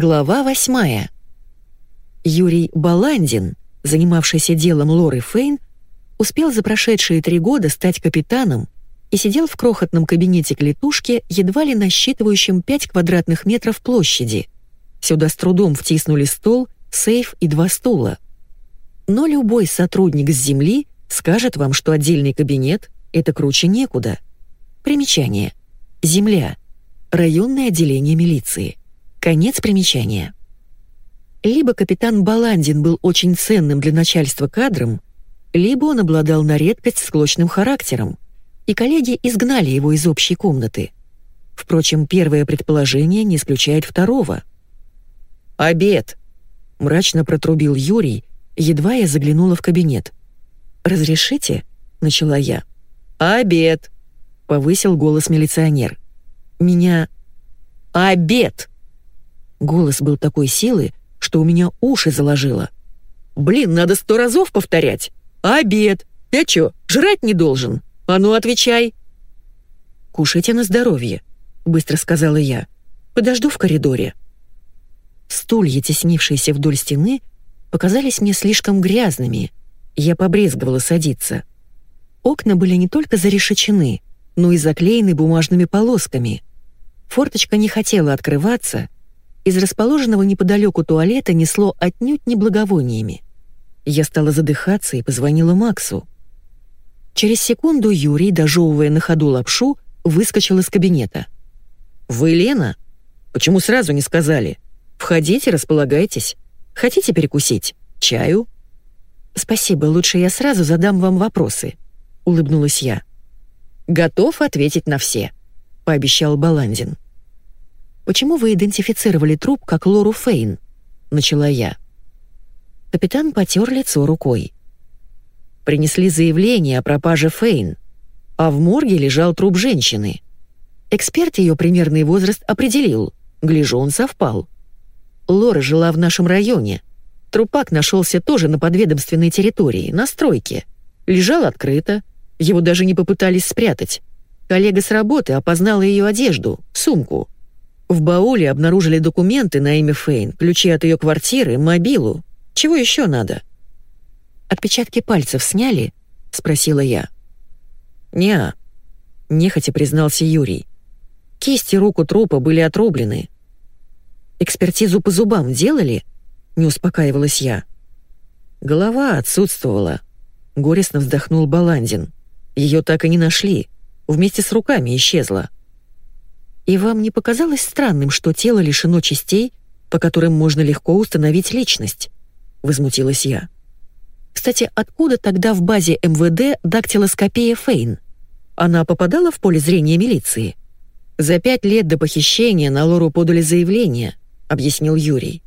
Глава восьмая. Юрий Баландин, занимавшийся делом Лоры Фейн, успел за прошедшие три года стать капитаном и сидел в крохотном кабинете клетушки, едва ли насчитывающем 5 квадратных метров площади. Сюда с трудом втиснули стол, сейф и два стула. Но любой сотрудник с Земли скажет вам, что отдельный кабинет — это круче некуда. Примечание. Земля. Районное отделение милиции. Конец примечания. Либо капитан Баландин был очень ценным для начальства кадром, либо он обладал на редкость склочным характером, и коллеги изгнали его из общей комнаты. Впрочем, первое предположение не исключает второго. «Обед!» — мрачно протрубил Юрий, едва я заглянула в кабинет. «Разрешите?» — начала я. «Обед!» — повысил голос милиционер. «Меня...» «Обед!» Голос был такой силы, что у меня уши заложило. «Блин, надо сто разов повторять! Обед! Я чё, жрать не должен? А ну, отвечай!» «Кушайте на здоровье», — быстро сказала я. «Подожду в коридоре». Стулья, теснившиеся вдоль стены, показались мне слишком грязными. Я побрезговала садиться. Окна были не только зарешечены, но и заклеены бумажными полосками. Форточка не хотела открываться, из расположенного неподалеку туалета несло отнюдь не благовониями. Я стала задыхаться и позвонила Максу. Через секунду Юрий, дожевывая на ходу лапшу, выскочил из кабинета. «Вы Лена? Почему сразу не сказали? Входите, располагайтесь. Хотите перекусить? Чаю?» «Спасибо, лучше я сразу задам вам вопросы», — улыбнулась я. «Готов ответить на все», — пообещал Баландин. «Почему вы идентифицировали труп как Лору Фейн?» — начала я. Капитан потер лицо рукой. Принесли заявление о пропаже Фейн, а в морге лежал труп женщины. Эксперт ее примерный возраст определил, гляжу, он совпал. Лора жила в нашем районе. Трупак нашелся тоже на подведомственной территории, на стройке. Лежал открыто, его даже не попытались спрятать. Коллега с работы опознала ее одежду, сумку. В бауле обнаружили документы на имя Фейн, ключи от ее квартиры, мобилу. Чего еще надо? «Отпечатки пальцев сняли?» — спросила я. «Не-а», нехотя признался Юрий. Кисти рук у трупа были отрублены. «Экспертизу по зубам делали?» — не успокаивалась я. Голова отсутствовала. Горестно вздохнул Баландин. Ее так и не нашли. Вместе с руками исчезла. И вам не показалось странным, что тело лишено частей, по которым можно легко установить личность? Возмутилась я. Кстати, откуда тогда в базе МВД дактилоскопия Фейн? Она попадала в поле зрения милиции? За пять лет до похищения на Лору подали заявление, объяснил Юрий.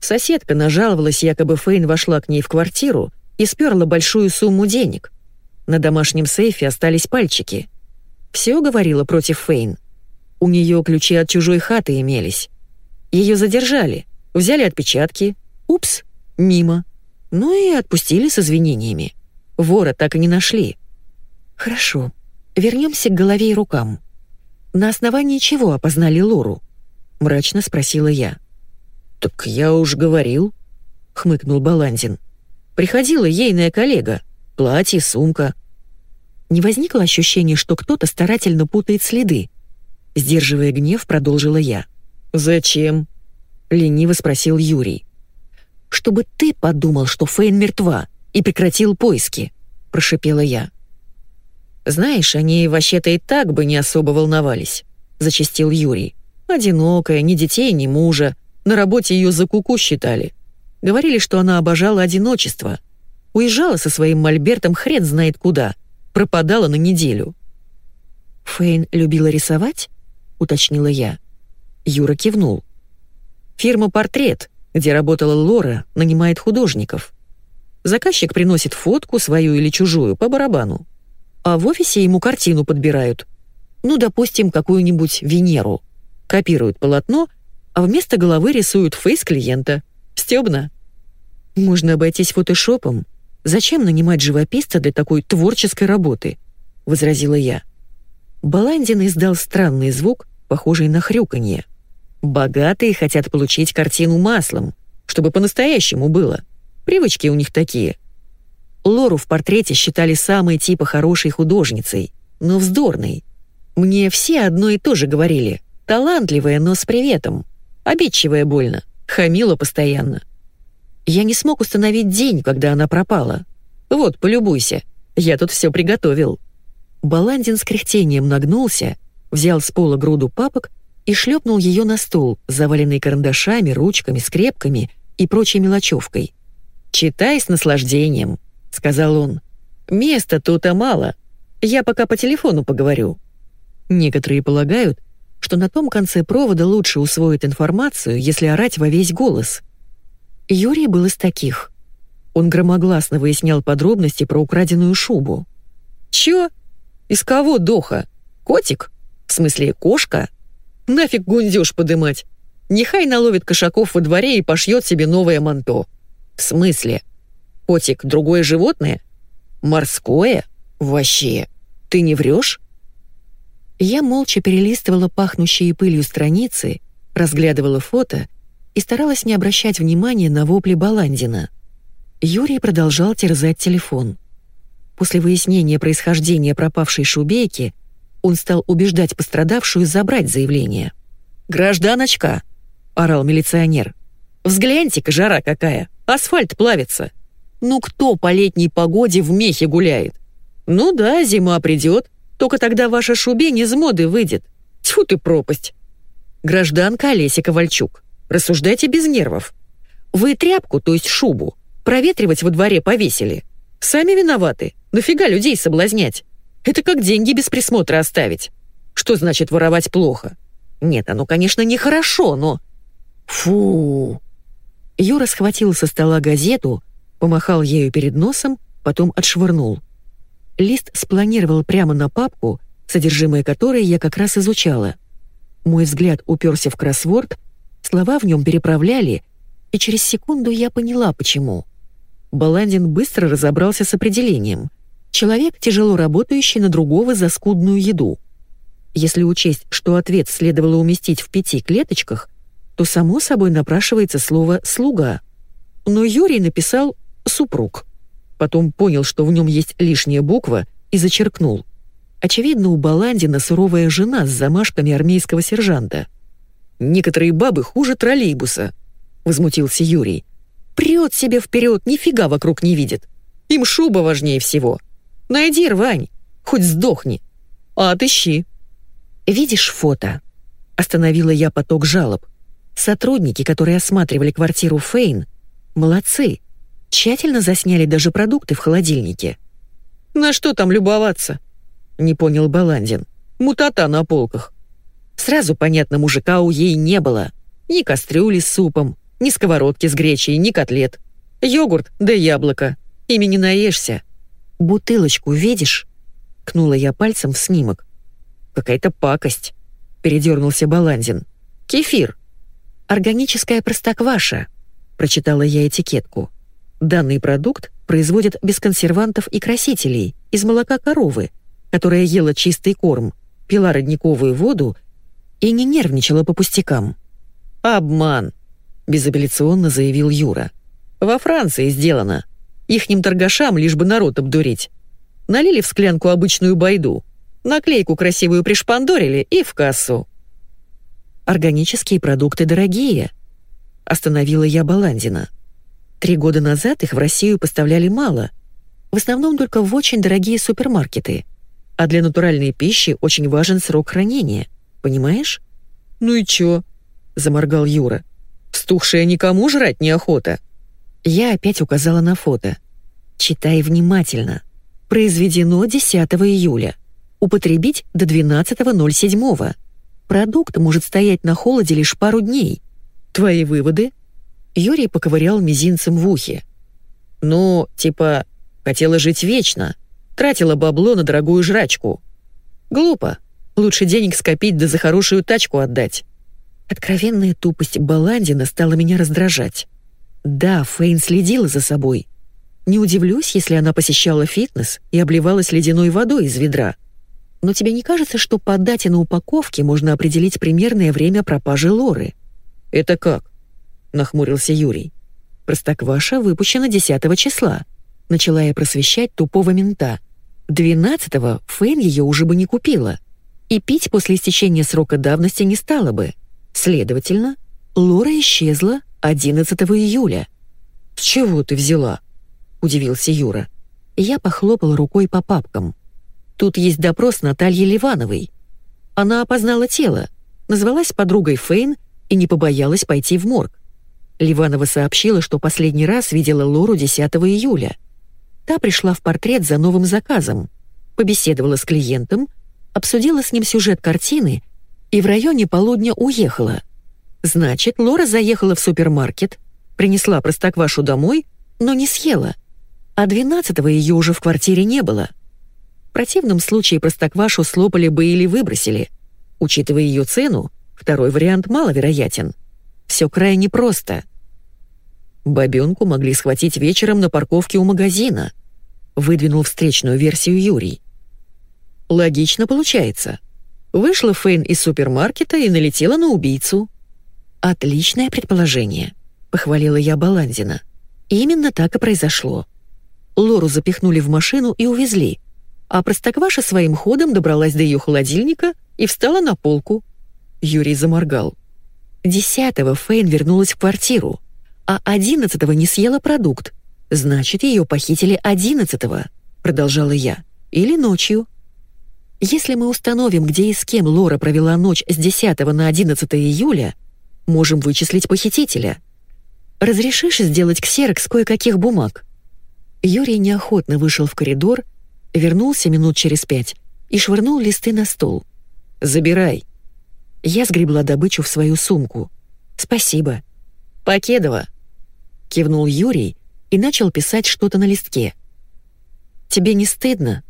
Соседка нажаловалась, якобы Фейн вошла к ней в квартиру и сперла большую сумму денег. На домашнем сейфе остались пальчики. Все говорило против Фейн. У нее ключи от чужой хаты имелись. Ее задержали, взяли отпечатки. Упс, мимо. Ну и отпустили с извинениями. Вора так и не нашли. Хорошо, вернемся к голове и рукам. На основании чего опознали Лору? Мрачно спросила я. «Так я уж говорил», — хмыкнул Баландин. «Приходила ейная коллега. Платье, сумка». Не возникло ощущения, что кто-то старательно путает следы. Сдерживая гнев, продолжила я. «Зачем?» — лениво спросил Юрий. «Чтобы ты подумал, что Фейн мертва, и прекратил поиски», — прошипела я. «Знаешь, они вообще-то и так бы не особо волновались», — зачастил Юрий. «Одинокая, ни детей, ни мужа. На работе ее за куку считали. Говорили, что она обожала одиночество. Уезжала со своим мольбертом хрен знает куда. Пропадала на неделю». «Фейн любила рисовать?» — уточнила я. Юра кивнул. «Фирма «Портрет», где работала Лора, нанимает художников. Заказчик приносит фотку, свою или чужую, по барабану. А в офисе ему картину подбирают. Ну, допустим, какую-нибудь Венеру. Копируют полотно, а вместо головы рисуют фейс клиента. Стёбно. Можно обойтись фотошопом. Зачем нанимать живописца для такой творческой работы? Возразила я. Баландин издал странный звук, похожий на хрюканье. Богатые хотят получить картину маслом, чтобы по-настоящему было. Привычки у них такие. Лору в портрете считали самой типа хорошей художницей, но вздорной. Мне все одно и то же говорили. Талантливая, но с приветом. Обидчивая больно. Хамила постоянно. Я не смог установить день, когда она пропала. Вот, полюбуйся. Я тут все приготовил. Баландин с кряхтением нагнулся, взял с пола груду папок и шлепнул ее на стол, заваленный карандашами, ручками, скрепками и прочей мелочевкой. «Читай с наслаждением», — сказал он. «Места тут-то мало. Я пока по телефону поговорю». Некоторые полагают, что на том конце провода лучше усвоить информацию, если орать во весь голос. Юрий был из таких. Он громогласно выяснял подробности про украденную шубу. «Чё? Из кого доха? Котик? В смысле, кошка?» Нафиг гундёж подымать. Нехай наловит кошаков во дворе и пошьет себе новое манто. В смысле? Котик — другое животное? Морское? Вообще. Ты не врешь? Я молча перелистывала пахнущие пылью страницы, разглядывала фото и старалась не обращать внимания на вопли Баландина. Юрий продолжал терзать телефон. После выяснения происхождения пропавшей шубейки он стал убеждать пострадавшую забрать заявление. «Гражданочка!» — орал милиционер. «Взгляньте-ка, жара какая! Асфальт плавится! Ну кто по летней погоде в мехе гуляет? Ну да, зима придет, только тогда ваша шубень из моды выйдет. Тьфу ты пропасть!» «Гражданка Олеся Ковальчук, рассуждайте без нервов. Вы тряпку, то есть шубу, проветривать во дворе повесили. Сами виноваты. Нафига людей соблазнять? Это как деньги без присмотра оставить. Что значит воровать плохо? Нет, оно, конечно, нехорошо, но... Фу! Юра схватил со стола газету, помахал ею перед носом, потом отшвырнул. Лист спланировал прямо на папку, содержимое которой я как раз изучала. Мой взгляд уперся в кроссворд, слова в нем переправляли, и через секунду я поняла, почему. Баландин быстро разобрался с определением. Человек, тяжело работающий на другого за скудную еду. Если учесть, что ответ следовало уместить в пяти клеточках, то само собой напрашивается слово «слуга». Но Юрий написал «супруг». Потом понял, что в нем есть лишняя буква, и зачеркнул. Очевидно, у Баландина суровая жена с замашками армейского сержанта. «Некоторые бабы хуже троллейбуса», — возмутился Юрий. «Прет себе вперед, нифига вокруг не видит. Им шуба важнее всего. Найди рвань, хоть сдохни. А отыщи. Видишь фото? Остановила я поток жалоб. Сотрудники, которые осматривали квартиру Фейн, молодцы. Тщательно засняли даже продукты в холодильнике. На что там любоваться? Не понял Баландин. Мутата на полках. Сразу понятно, мужика у ей не было. Ни кастрюли с супом, ни сковородки с гречей, ни котлет. Йогурт да яблоко. Ими не наешься. «Бутылочку видишь?» — кнула я пальцем в снимок. «Какая-то пакость», — передернулся Баландин. «Кефир». «Органическая простокваша», — прочитала я этикетку. «Данный продукт производят без консервантов и красителей, из молока коровы, которая ела чистый корм, пила родниковую воду и не нервничала по пустякам». «Обман», — безапелляционно заявил Юра. «Во Франции сделано. Ихним торгашам лишь бы народ обдурить. Налили в склянку обычную байду, наклейку красивую пришпандорили и в кассу. «Органические продукты дорогие», — остановила я Баландина. Три года назад их в Россию поставляли мало, в основном только в очень дорогие супермаркеты, а для натуральной пищи очень важен срок хранения, понимаешь? «Ну и чё?» — заморгал Юра. «Стухшее никому жрать неохота». Я опять указала на фото. Читай внимательно. Произведено 10 июля. Употребить до 12.07. Продукт может стоять на холоде лишь пару дней. Твои выводы? Юрий поковырял мизинцем в ухе. Ну, типа, хотела жить вечно. Тратила бабло на дорогую жрачку. Глупо. Лучше денег скопить да за хорошую тачку отдать. Откровенная тупость Баландина стала меня раздражать. Да, Фейн следила за собой. Не удивлюсь, если она посещала фитнес и обливалась ледяной водой из ведра. Но тебе не кажется, что по дате на упаковке можно определить примерное время пропажи Лоры? Это как? Нахмурился Юрий. Простокваша выпущена 10 числа. Начала я просвещать тупого мента. 12-го Фейн ее уже бы не купила. И пить после истечения срока давности не стала бы. Следовательно, Лора исчезла 11 июля. «С чего ты взяла?» — удивился Юра. Я похлопал рукой по папкам. Тут есть допрос Натальи Ливановой. Она опознала тело, назвалась подругой Фейн и не побоялась пойти в морг. Ливанова сообщила, что последний раз видела Лору 10 июля. Та пришла в портрет за новым заказом, побеседовала с клиентом, обсудила с ним сюжет картины и в районе полудня уехала. Значит, Лора заехала в супермаркет, принесла простоквашу домой, но не съела. А 12-го ее уже в квартире не было. В противном случае простоквашу слопали бы или выбросили. Учитывая ее цену, второй вариант маловероятен. Все крайне просто. Бабенку могли схватить вечером на парковке у магазина. Выдвинул встречную версию Юрий. Логично получается. Вышла Фейн из супермаркета и налетела на убийцу. Отличное предположение, похвалила я Баландина. Именно так и произошло. Лору запихнули в машину и увезли а Простокваша своим ходом добралась до ее холодильника и встала на полку. Юрий заморгал. Десятого Фейн вернулась в квартиру, а одиннадцатого не съела продукт. Значит, ее похитили одиннадцатого, продолжала я, или ночью. Если мы установим, где и с кем Лора провела ночь с 10 на 11 июля, можем вычислить похитителя. Разрешишь сделать ксерокс кое-каких бумаг? Юрий неохотно вышел в коридор, вернулся минут через пять и швырнул листы на стол. «Забирай». Я сгребла добычу в свою сумку. «Спасибо». «Покедова», — кивнул Юрий и начал писать что-то на листке. «Тебе не стыдно?»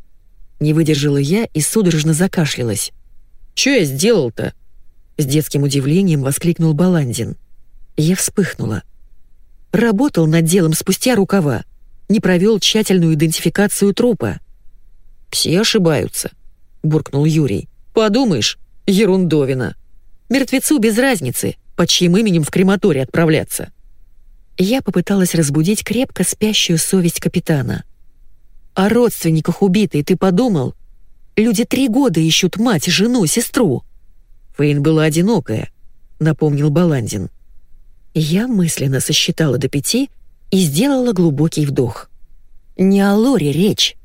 Не выдержала я и судорожно закашлялась. «Чё я сделал-то?» С детским удивлением воскликнул Баландин. Я вспыхнула. Работал над делом спустя рукава, не провел тщательную идентификацию трупа. «Все ошибаются», — буркнул Юрий. «Подумаешь, ерундовина. Мертвецу без разницы, под чьим именем в крематорий отправляться». Я попыталась разбудить крепко спящую совесть капитана. «О родственниках убитой ты подумал? Люди три года ищут мать, жену, сестру». Фейн была одинокая, напомнил Баландин. Я мысленно сосчитала до пяти и сделала глубокий вдох. Не о Лоре речь.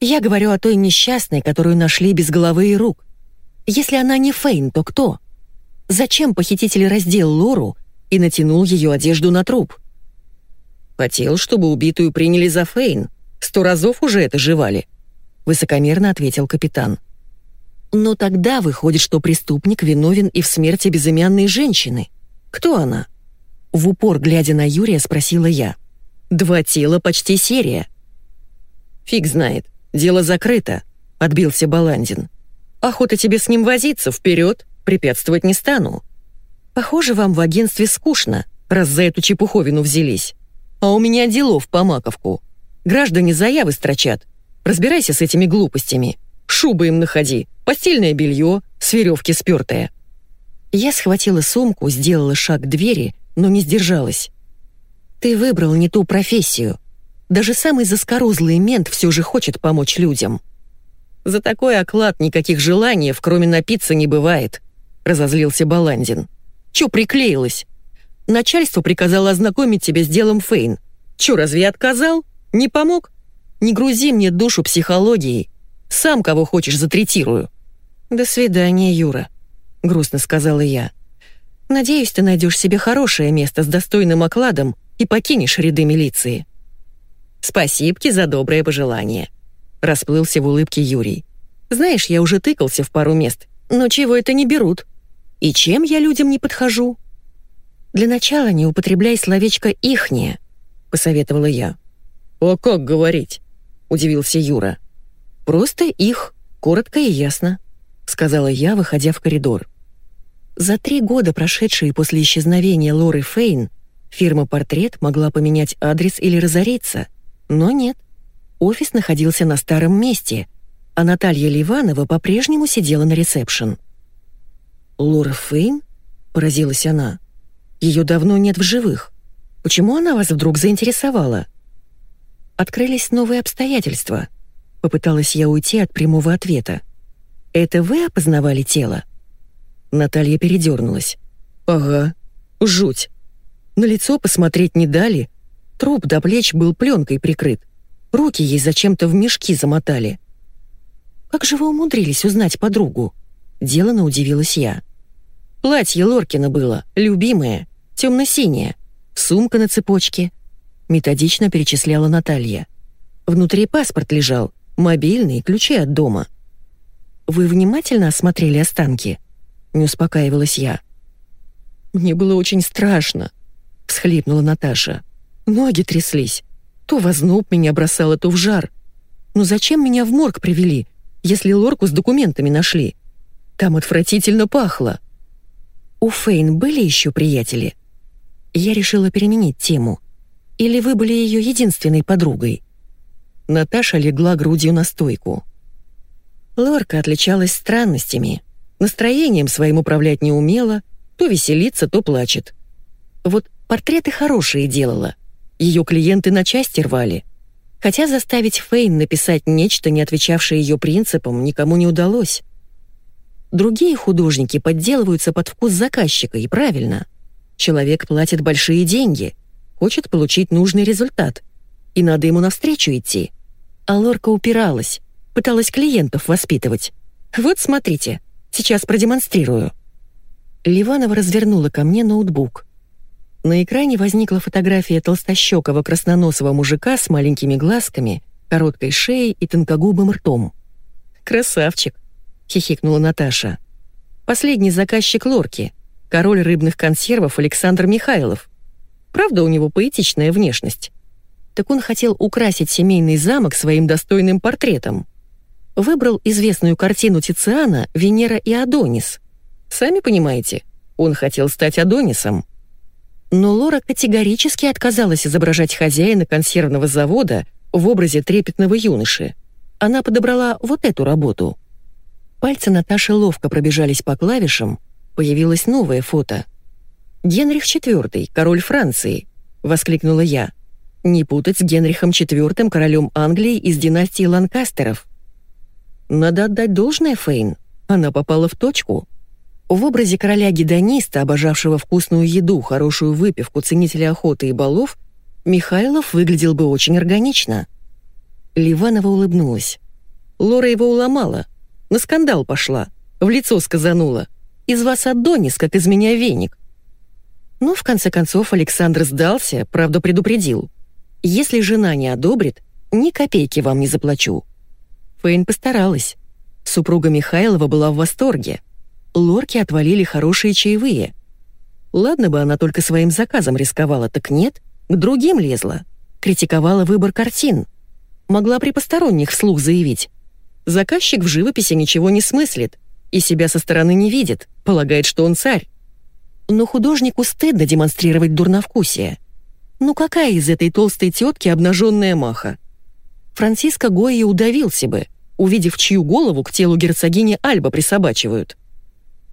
Я говорю о той несчастной, которую нашли без головы и рук. Если она не Фейн, то кто? Зачем похититель раздел Лору и натянул ее одежду на труп? Хотел, чтобы убитую приняли за Фейн. Сто разов уже это жевали. Высокомерно ответил капитан. Но тогда выходит, что преступник виновен и в смерти безымянной женщины. Кто она? В упор, глядя на Юрия, спросила я. Два тела почти серия. Фиг знает. «Дело закрыто», — отбился Баландин. «Охота тебе с ним возиться, вперед, препятствовать не стану». «Похоже, вам в агентстве скучно, раз за эту чепуховину взялись. А у меня делов по маковку. Граждане заявы строчат. Разбирайся с этими глупостями. Шубы им находи, постельное белье, с веревки спертое». Я схватила сумку, сделала шаг к двери, но не сдержалась. «Ты выбрал не ту профессию. Даже самый заскорузлый мент все же хочет помочь людям. «За такой оклад никаких желаний, кроме напиться, не бывает», — разозлился Баландин. «Чё приклеилась? Начальство приказало ознакомить тебя с делом Фейн. Чё, разве отказал? Не помог? Не грузи мне душу психологией. Сам кого хочешь затретирую». «До свидания, Юра», — грустно сказала я. «Надеюсь, ты найдешь себе хорошее место с достойным окладом и покинешь ряды милиции». Спасибки за доброе пожелание. Расплылся в улыбке Юрий. Знаешь, я уже тыкался в пару мест, но чего это не берут? И чем я людям не подхожу? Для начала не употребляй словечко «ихнее», — посоветовала я. «А как говорить?» — удивился Юра. «Просто их, коротко и ясно», — сказала я, выходя в коридор. За три года, прошедшие после исчезновения Лоры Фейн, фирма «Портрет» могла поменять адрес или разориться — но нет. Офис находился на старом месте, а Наталья Ливанова по-прежнему сидела на ресепшн. «Лора Фейн?» — поразилась она. «Ее давно нет в живых. Почему она вас вдруг заинтересовала?» «Открылись новые обстоятельства», — попыталась я уйти от прямого ответа. «Это вы опознавали тело?» Наталья передернулась. «Ага, жуть. На лицо посмотреть не дали. Труп до плеч был пленкой прикрыт. Руки ей зачем-то в мешки замотали. Как же вы умудрились узнать подругу?» Делано удивилась я. «Платье Лоркина было, любимое, темно-синее, сумка на цепочке», методично перечисляла Наталья. «Внутри паспорт лежал, мобильный, ключи от дома». «Вы внимательно осмотрели останки?» Не успокаивалась я. «Мне было очень страшно», — всхлипнула Наташа. «Ноги тряслись. То в озноб меня бросало, то в жар. Но зачем меня в морг привели, если лорку с документами нашли. Там отвратительно пахло. У Фейн были еще приятели? Я решила переменить тему. Или вы были ее единственной подругой? Наташа легла грудью на стойку. Лорка отличалась странностями. Настроением своим управлять не умела, то веселится, то плачет. Вот портреты хорошие делала. Ее клиенты на части рвали — Хотя заставить Фейн написать нечто, не отвечавшее ее принципам, никому не удалось. Другие художники подделываются под вкус заказчика, и правильно. Человек платит большие деньги, хочет получить нужный результат, и надо ему навстречу идти. А Лорка упиралась, пыталась клиентов воспитывать. Вот смотрите, сейчас продемонстрирую. Ливанова развернула ко мне ноутбук. На экране возникла фотография толстощекого красноносого мужика с маленькими глазками, короткой шеей и тонкогубым ртом. «Красавчик!» — хихикнула Наташа. «Последний заказчик Лорки, король рыбных консервов Александр Михайлов. Правда, у него поэтичная внешность. Так он хотел украсить семейный замок своим достойным портретом. Выбрал известную картину Тициана «Венера и Адонис». Сами понимаете, он хотел стать Адонисом. Но Лора категорически отказалась изображать хозяина консервного завода в образе трепетного юноши. Она подобрала вот эту работу. Пальцы Наташи ловко пробежались по клавишам, появилось новое фото. «Генрих IV, король Франции», — воскликнула я. «Не путать с Генрихом IV, королем Англии из династии Ланкастеров». Надо отдать должное Фейн, она попала в точку. В образе короля-гедониста, обожавшего вкусную еду, хорошую выпивку, ценителя охоты и балов, Михайлов выглядел бы очень органично. Ливанова улыбнулась. Лора его уломала. На скандал пошла. В лицо сказанула. «Из вас Адонис, как из меня веник». Но в конце концов Александр сдался, правда предупредил. «Если жена не одобрит, ни копейки вам не заплачу». Фейн постаралась. Супруга Михайлова была в восторге. Лорки отвалили хорошие чаевые. Ладно бы она только своим заказом рисковала, так нет, к другим лезла. Критиковала выбор картин. Могла при посторонних вслух заявить. Заказчик в живописи ничего не смыслит и себя со стороны не видит, полагает, что он царь. Но художнику стыдно демонстрировать дурновкусие. Ну какая из этой толстой тетки обнаженная маха? Франциско Гойи удавился бы, увидев, чью голову к телу герцогини Альба присобачивают.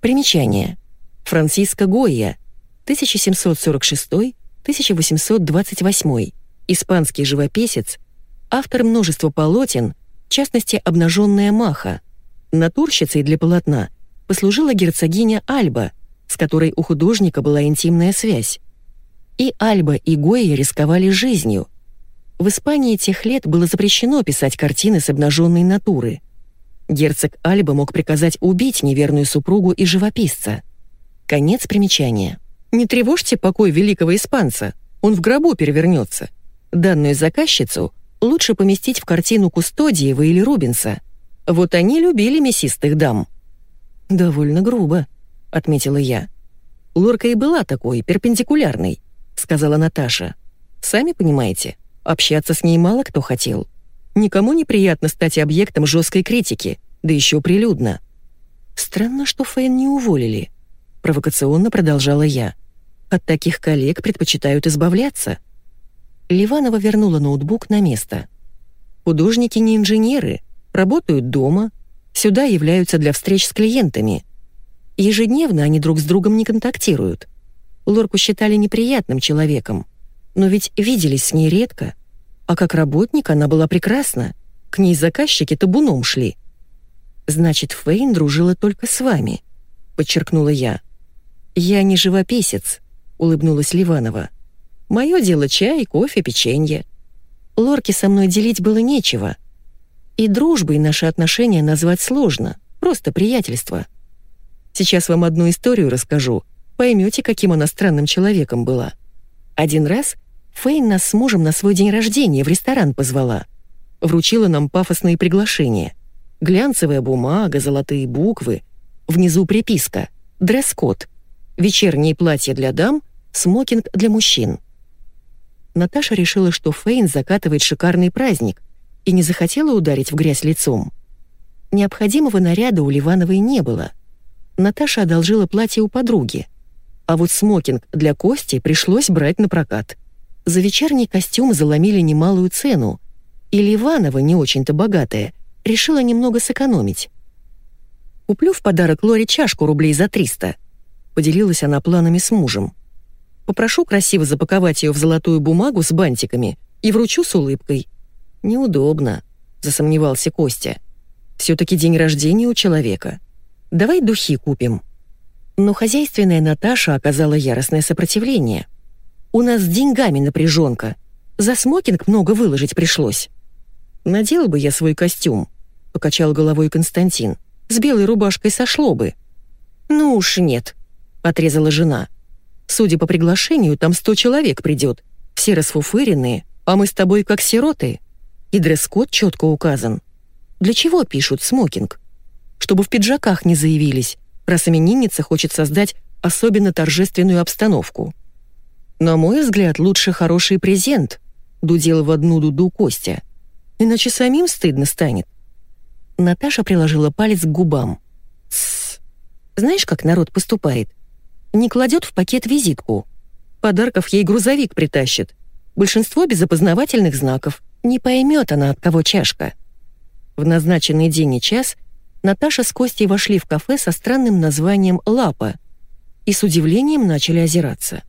Примечание. Франциско Гойя, 1746-1828, испанский живописец, автор множества полотен, в частности «Обнаженная маха». Натурщицей для полотна послужила герцогиня Альба, с которой у художника была интимная связь. И Альба, и Гойя рисковали жизнью. В Испании тех лет было запрещено писать картины с обнаженной натуры – Герцог Альба мог приказать убить неверную супругу и живописца. Конец примечания. Не тревожьте покой великого испанца, он в гробу перевернется. Данную заказчицу лучше поместить в картину Кустодиева или Рубенса. Вот они любили мясистых дам. «Довольно грубо», — отметила я. «Лорка и была такой, перпендикулярной», — сказала Наташа. «Сами понимаете, общаться с ней мало кто хотел». Никому неприятно стать объектом жесткой критики, да еще прилюдно. Странно, что Фейн не уволили. Провокационно продолжала я. От таких коллег предпочитают избавляться. Ливанова вернула ноутбук на место. Художники не инженеры, работают дома, сюда являются для встреч с клиентами. Ежедневно они друг с другом не контактируют. Лорку считали неприятным человеком, но ведь виделись с ней редко. А как работник она была прекрасна. К ней заказчики табуном шли. «Значит, Фейн дружила только с вами», — подчеркнула я. «Я не живописец», — улыбнулась Ливанова. «Мое дело чай, кофе, печенье. Лорке со мной делить было нечего. И дружбой наши отношения назвать сложно, просто приятельство. Сейчас вам одну историю расскажу, поймете, каким она странным человеком была. Один раз Фейн нас с мужем на свой день рождения в ресторан позвала. Вручила нам пафосные приглашения. Глянцевая бумага, золотые буквы. Внизу приписка «Дресс-код». Вечерние платья для дам, смокинг для мужчин. Наташа решила, что Фейн закатывает шикарный праздник и не захотела ударить в грязь лицом. Необходимого наряда у Ливановой не было. Наташа одолжила платье у подруги. А вот смокинг для Кости пришлось брать на прокат. За вечерний костюм заломили немалую цену, и Ливанова, не очень-то богатая, решила немного сэкономить. «Куплю в подарок Лоре чашку рублей за 300», — поделилась она планами с мужем. «Попрошу красиво запаковать ее в золотую бумагу с бантиками и вручу с улыбкой». «Неудобно», — засомневался Костя. «Все-таки день рождения у человека. Давай духи купим». Но хозяйственная Наташа оказала яростное сопротивление. «У нас с деньгами напряженка. За смокинг много выложить пришлось». «Надел бы я свой костюм», — покачал головой Константин. «С белой рубашкой сошло бы». «Ну уж нет», — отрезала жена. «Судя по приглашению, там сто человек придет. Все расфуфыренные, а мы с тобой как сироты. И дресс-код четко указан. Для чего пишут смокинг? Чтобы в пиджаках не заявились, раз именинница хочет создать особенно торжественную обстановку. На мой взгляд, лучше хороший презент, дудел в одну дуду Костя иначе самим стыдно станет. Наташа приложила палец к губам. Тссс. Знаешь, как народ поступает? Не кладет в пакет визитку. Подарков ей грузовик притащит. Большинство без опознавательных знаков. Не поймет она, от кого чашка. В назначенный день и час Наташа с Костей вошли в кафе со странным названием «Лапа» и с удивлением начали озираться.